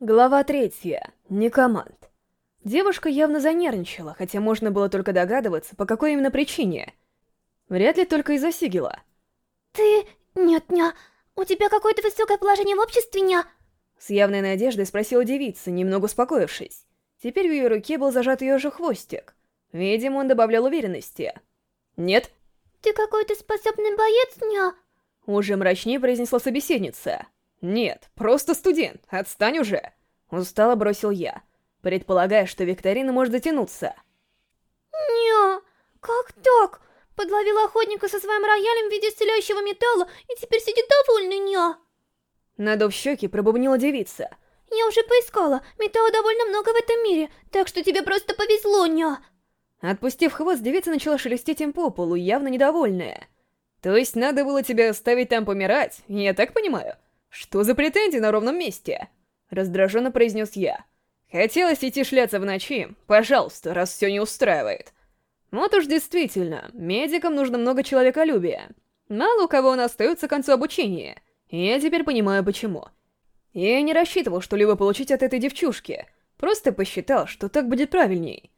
Глава третья. Некоманд. Девушка явно занервничала, хотя можно было только догадываться, по какой именно причине. Вряд ли только из-за Сигела. «Ты... нет, ня... У тебя какое-то высокое положение в обществе, ня...» С явной надеждой спросила девица, немного успокоившись. Теперь в ее руке был зажат ее же хвостик. Видимо, он добавлял уверенности. «Нет?» «Ты какой-то способный боец, ня...» Уже мрачнее произнесла собеседница. «Нет, просто студент, отстань уже!» Устало бросил я, предполагая, что викторина может затянуться. «Ня, как так? Подловил охотника со своим роялем в виде исцеляющего металла и теперь сидит довольный, ня!» Надув щеки, пробубнила девица. «Я уже поискала, металла довольно много в этом мире, так что тебе просто повезло, ня!» Отпустив хвост, девица начала шелестеть им по полу, явно недовольная. «То есть надо было тебя оставить там помирать, я так понимаю?» «Что за претензии на ровном месте?» Раздраженно произнес я. «Хотелось идти шляться в ночи? Пожалуйста, раз все не устраивает». Вот уж действительно, медикам нужно много человеколюбия. Мало у кого он остается к концу обучения. Я теперь понимаю, почему. Я не рассчитывал что-либо получить от этой девчушки. Просто посчитал, что так будет правильней.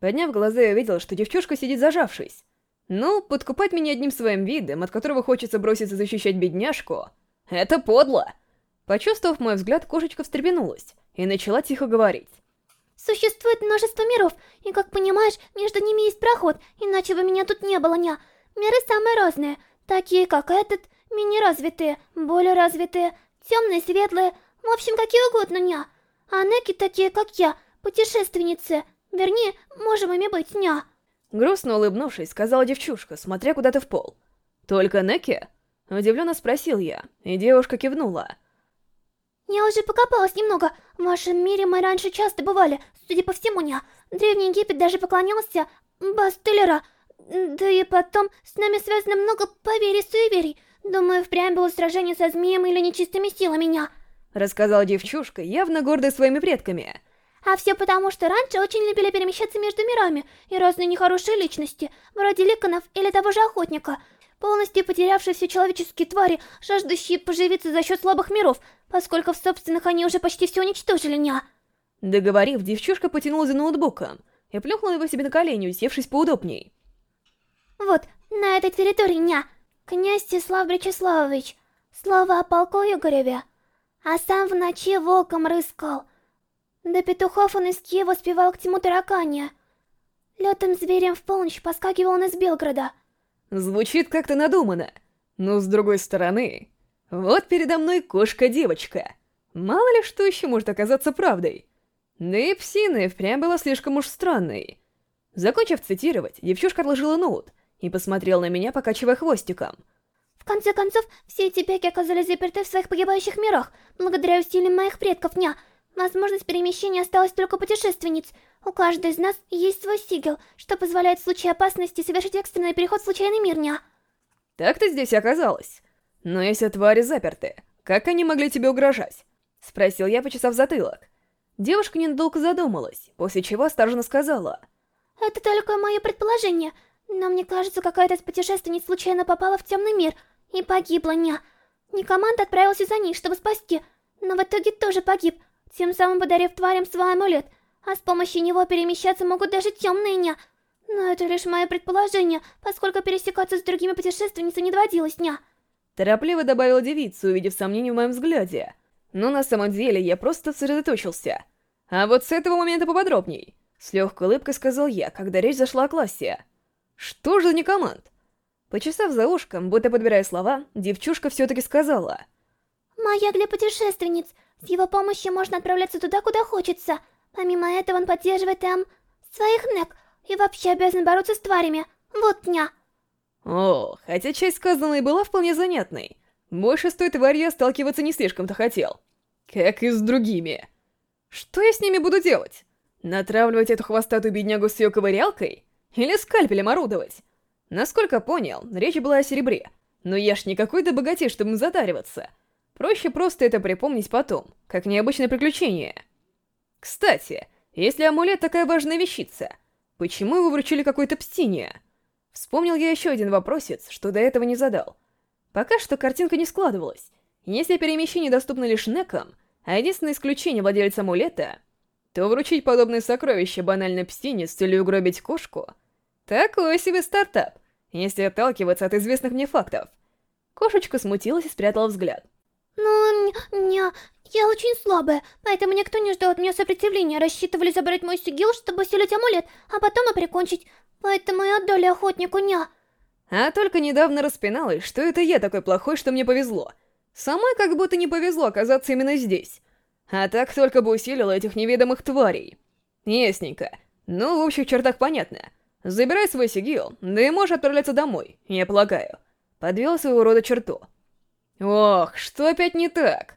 Подняв глаза, я видел, что девчушка сидит зажавшись. Ну, подкупать меня одним своим видом, от которого хочется броситься защищать бедняжку... Это подло!» Почувствовав мой взгляд, кошечка встрепенулась и начала тихо говорить. «Существует множество миров, и, как понимаешь, между ними есть проход, иначе бы меня тут не было, ня. Миры самые разные, такие как этот, мини-развитые, более развитые, темные, светлые, в общем, какие угодно, ня. А неки такие, как я, путешественницы, вернее, можем ими быть, ня». Грустно улыбнувшись, сказала девчушка, смотря куда-то в пол. «Только неки?» Удивленно спросил я, и девушка кивнула. «Я уже покопалась немного. В вашем мире мы раньше часто бывали, судя по всему, не. Древний Египет даже поклонялся Бастеллера. Да и потом, с нами связано много поверий и суеверий. Думаю, впрямь было сражение со змеем или нечистыми силами, ня». Рассказала девчушка, явно гордая своими предками. А все потому, что раньше очень любили перемещаться между мирами, и разные нехорошие личности, вроде Ликонов или того же Охотника — полностью потерявшие все человеческие твари, жаждущие поживиться за счет слабых миров, поскольку в собственных они уже почти все уничтожили, ня. Договорив, девчушка потянула за ноутбуком и плюхнула его себе на колени, усевшись поудобней. Вот, на этой территории, ня, князь Тислав Бречеславович, слово о полку Игореве, а сам в ночи волком рыскал. До петухов он из Киева успевал к тьму тараканья. Летым зверем в полночь поскакивал он из Белгорода — Звучит как-то надуманно. Но с другой стороны, вот передо мной кошка-девочка. Мало ли что еще может оказаться правдой. Да и псина и впрямь была слишком уж странной. Закончив цитировать, девчушка отложила ноут и посмотрела на меня, покачивая хвостиком. В конце концов, все эти пеки оказались заперты в своих погибающих мирах, благодаря усилиям моих предков, ня. Возможность перемещения осталась только путешественниц — у каждой из нас есть свой сигел, что позволяет в случае опасности совершить экстренный переход в случайный мир, ня. Так ты здесь оказалась. Но если твари заперты, как они могли тебе угрожать? Спросил я, почесав затылок. Девушка ненадолго задумалась, после чего осторожно сказала. Это только мое предположение, но мне кажется, какая-то из путешественниц случайно попала в темный мир и погибла, ня. Некоманд отправился за ней, чтобы спасти, но в итоге тоже погиб, тем самым подарив тварям свой амулет — а с помощью него перемещаться могут даже темные ня. Но это лишь мое предположение, поскольку пересекаться с другими путешественницами не доводилось ня. Торопливо добавила девица, увидев сомнение в моем взгляде. Но на самом деле я просто сосредоточился. А вот с этого момента поподробней. С легкой улыбкой сказал я, когда речь зашла о классе. Что же за некоманд? Почесав за ушком, будто подбирая слова, девчушка все-таки сказала. «Моя для путешественниц. С его помощью можно отправляться туда, куда хочется. Помимо этого он поддерживает там своих нек и вообще обязан бороться с тварями. Вот дня. О, хотя часть сказанной была вполне занятной. Больше с той тварью сталкиваться не слишком-то хотел. Как и с другими. Что я с ними буду делать? Натравливать эту хвостатую беднягу с ее ковырялкой? Или скальпелем орудовать? Насколько понял, речь была о серебре. Но я ж не какой-то богатей, чтобы затариваться. Проще просто это припомнить потом, как необычное приключение. Кстати, если амулет такая важная вещица, почему его вручили какой-то псине? Вспомнил я еще один вопросец, что до этого не задал. Пока что картинка не складывалась. Если перемещение доступно лишь некам, а единственное исключение владельца амулета, то вручить подобное сокровище банальной псине с целью угробить кошку — такой себе стартап, если отталкиваться от известных мне фактов. Кошечка смутилась и спрятала взгляд. Ну, не, я очень слабая, поэтому никто не ждал от меня сопротивления, рассчитывали забрать мой сигил, чтобы усилить амулет, а потом и прикончить, поэтому и отдали охотнику ня. А только недавно распиналась, что это я такой плохой, что мне повезло. Самой как будто не повезло оказаться именно здесь. А так только бы усилила этих неведомых тварей. Ясненько. Ну, в общих чертах понятно. Забирай свой сигил, да и можешь отправляться домой, я полагаю. Подвел своего рода черту. Ох, что опять не так?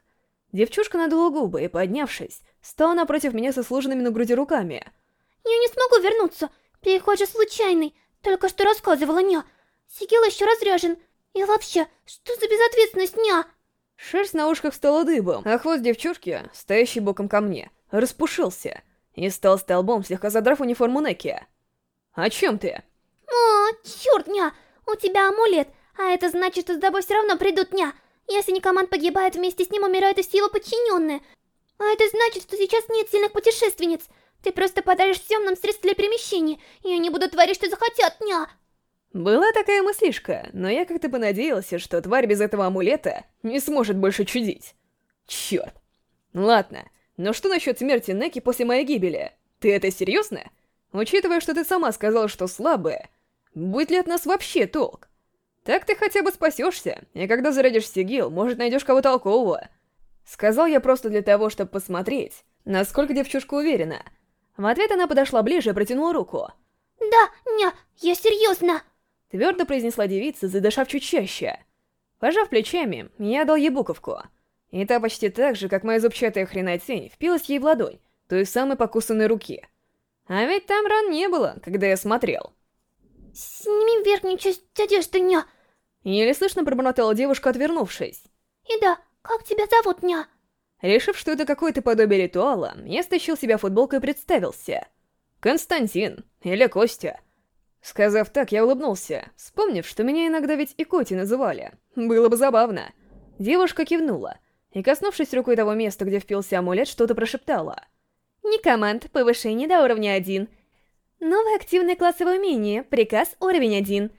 Девчушка надула губы и, поднявшись, стала напротив меня со сложенными на груди руками. Я не смогу вернуться. Переход же случайный. Только что рассказывала Ня. Сигил еще разряжен. И вообще, что за безответственность, Ня? Шерсть на ушках стала дыбом, а хвост девчушки, стоящий боком ко мне, распушился и стал столбом, слегка задрав униформу Неки. «О чем ты?» «О, черт, Ня! У тебя амулет, а это значит, что с тобой все равно придут Ня. Если Никоманд погибает, вместе с ним умирают и все его подчиненные. А это значит, что сейчас нет сильных путешественниц. Ты просто подаришь всем нам средств для перемещения, и они будут творить, что захотят, Ня!» Была такая мыслишка, но я как-то понадеялся, что тварь без этого амулета не сможет больше чудить. Черт. Ладно, но что насчет смерти Неки после моей гибели? Ты это серьезно? Учитывая, что ты сама сказала, что слабая, будет ли от нас вообще толк? Так ты хотя бы спасешься, и когда зарядишь сигил, может найдешь кого толкового. Сказал я просто для того, чтобы посмотреть, насколько девчушка уверена. В ответ она подошла ближе и протянула руку. «Да, ня, я серьезно!» Твердо произнесла девица, задышав чуть чаще. Пожав плечами, я дал ей буковку. И та почти так же, как моя зубчатая хренотень, впилась ей в ладонь, той самой покусанной руки. А ведь там ран не было, когда я смотрел. «Сними верхнюю часть одежды, ня!» Еле слышно пробормотала девушка, отвернувшись. «И да, как тебя зовут, ня?» Решив, что это какое-то подобие ритуала, я стащил себя футболку и представился. Константин, или Костя. Сказав так, я улыбнулся, вспомнив, что меня иногда ведь и Коти называли. Было бы забавно. Девушка кивнула, и, коснувшись рукой того места, где впился амулет, что-то прошептала. «Не команд, повышение до уровня 1. Новое активное классовое умение, приказ уровень 1.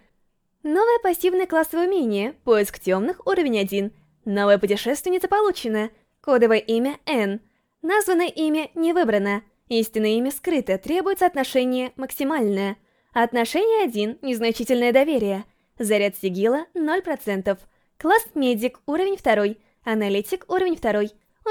Новое пассивное классовое умение, поиск темных уровень 1. Новая путешественница получена, кодовое имя N. Названное имя не выбрано, истинное имя скрыто, требуется отношение максимальное. Отношение 1, незначительное доверие. Заряд сигила 0%. Класс медик, уровень 2. Аналитик, уровень 2.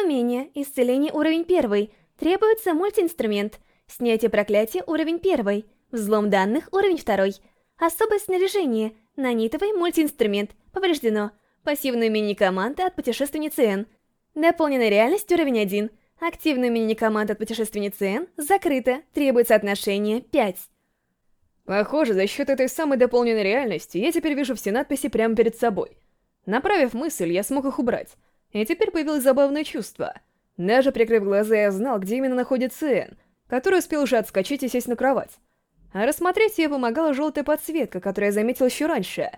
Умение, исцеление, уровень 1. Требуется мультиинструмент. Снятие проклятия, уровень 1. Взлом данных, уровень 2. Особое снаряжение, нанитовый мультиинструмент, повреждено. Пассивную мини-команда от путешественницы Н. Дополненная реальность, уровень 1. Активную мини-команду от путешественницы Н закрыто, требуется отношение 5. Похоже, за счет этой самой дополненной реальности я теперь вижу все надписи прямо перед собой. Направив мысль, я смог их убрать. И теперь появилось забавное чувство. Даже прикрыв глаза, я знал, где именно находится Энн, который успел уже отскочить и сесть на кровать. А рассмотреть ее помогала желтая подсветка, которую я заметил еще раньше.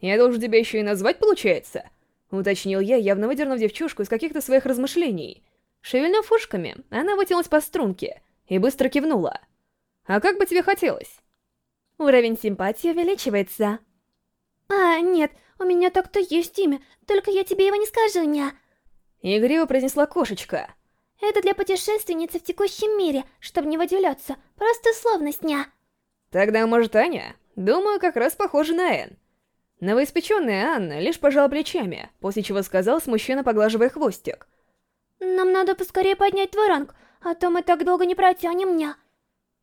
«Я должен тебя еще и назвать, получается?» — уточнил я, явно выдернув девчушку из каких-то своих размышлений. Шевельнув ушками, она вытянулась по струнке и быстро кивнула. «А как бы тебе хотелось?» Уровень симпатии увеличивается. А, нет, у меня так-то есть имя, только я тебе его не скажу, ня. Игриво произнесла кошечка. Это для путешественницы в текущем мире, чтобы не выделяться, просто словность, ня. Тогда, может, Аня? Думаю, как раз похоже на Эн. Новоиспеченная Анна лишь пожала плечами, после чего сказал, смущенно поглаживая хвостик. Нам надо поскорее поднять твой ранг, а то мы так долго не протянем, ня.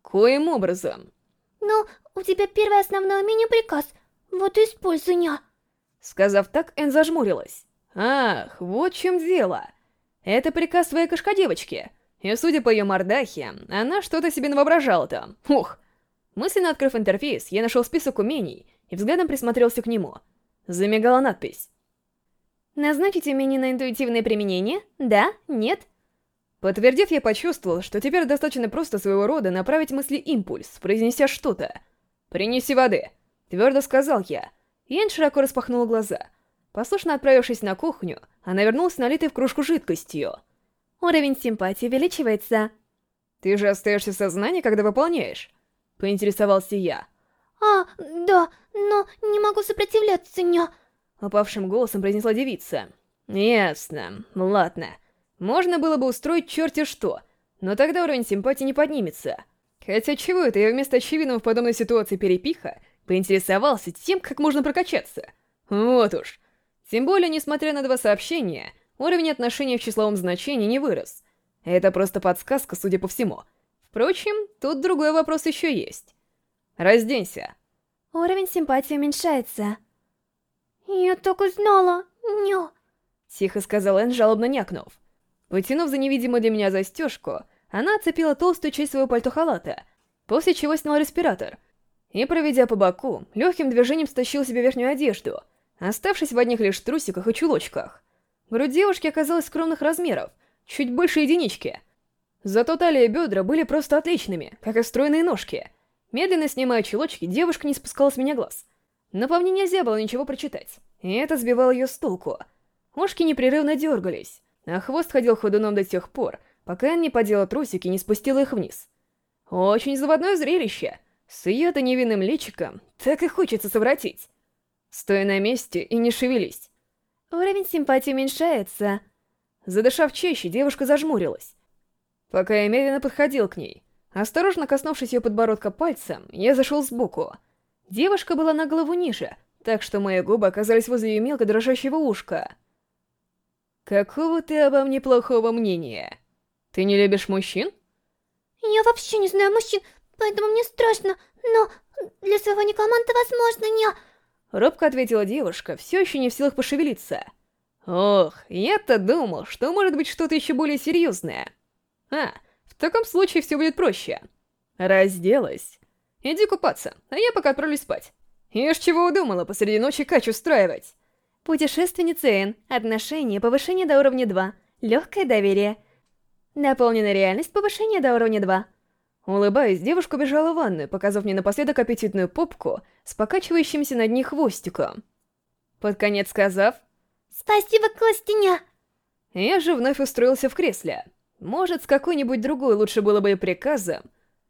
Коим образом? Ну, у тебя первый основной мини-приказ. Вот используй, ня. Сказав так, Эн зажмурилась. Ах, вот в чем дело. Это приказ своей кошка-девочки. И судя по ее мордахе, она что-то себе навоображала там. Ух. Мысленно открыв интерфейс, я нашел список умений и взглядом присмотрелся к нему. Замигала надпись. Назначить умение на интуитивное применение? Да? Нет? Подтвердив, я почувствовал, что теперь достаточно просто своего рода направить мысли импульс, произнеся что-то. «Принеси воды», — твердо сказал я. Ян широко распахнула глаза. Послушно отправившись на кухню, она вернулась налитой в кружку жидкостью. Уровень симпатии увеличивается. Ты же остаешься в сознании, когда выполняешь? Поинтересовался я. А, да, но не могу сопротивляться, ня. Упавшим голосом произнесла девица. Ясно, ладно. Можно было бы устроить черти что, но тогда уровень симпатии не поднимется. Хотя чего это я вместо очевидного в подобной ситуации перепиха поинтересовался тем, как можно прокачаться? Вот уж. Тем более, несмотря на два сообщения, уровень отношений в числовом значении не вырос. Это просто подсказка, судя по всему. Впрочем, тут другой вопрос еще есть. Разденься. Уровень симпатии уменьшается. Я так и знала, ня. Тихо сказал Энн, жалобно някнув. Потянув за невидимую для меня застежку, она оцепила толстую часть своего пальто-халата, после чего сняла респиратор и, проведя по боку, легким движением стащила себе верхнюю одежду, оставшись в одних лишь трусиках и чулочках. Грудь девушки оказалась скромных размеров, чуть больше единички. Зато талия и бедра были просто отличными, как и стройные ножки. Медленно снимая чулочки, девушка не спускала с меня глаз. Но по мне нельзя было ничего прочитать, и это сбивало ее с толку. Ушки непрерывно дергались, а хвост ходил ходуном до тех пор, пока я не подела трусики и не спустила их вниз. Очень заводное зрелище. С ее-то невинным личиком так и хочется совратить. Стой на месте и не шевелись. Уровень симпатии уменьшается. Задышав чаще, девушка зажмурилась. Пока я медленно подходил к ней, осторожно коснувшись ее подбородка пальцем, я зашел сбоку. Девушка была на голову ниже, так что мои губы оказались возле ее мелко дрожащего ушка. «Какого ты обо мне плохого мнения? Ты не любишь мужчин?» «Я вообще не знаю мужчин, поэтому мне страшно, но для своего некоманта возможно, не...» Робко ответила девушка, все еще не в силах пошевелиться. «Ох, я-то думал, что может быть что-то еще более серьезное. А, в таком случае все будет проще. Разделась. Иди купаться, а я пока отправлюсь спать. Ишь, чего удумала посреди ночи кач устраивать?» Путешественница Н. Отношение, повышение до уровня 2. Легкое доверие. Наполненная реальность, повышение до уровня 2. Улыбаясь, девушка бежала в ванную, показав мне напоследок аппетитную попку с покачивающимся над ней хвостиком. Под конец сказав «Спасибо, Костяня!» Я же вновь устроился в кресле. Может, с какой-нибудь другой лучше было бы и приказом,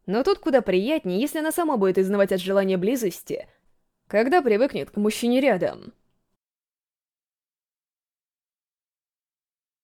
но тут куда приятнее, если она сама будет изнывать от желания близости, когда привыкнет к мужчине рядом.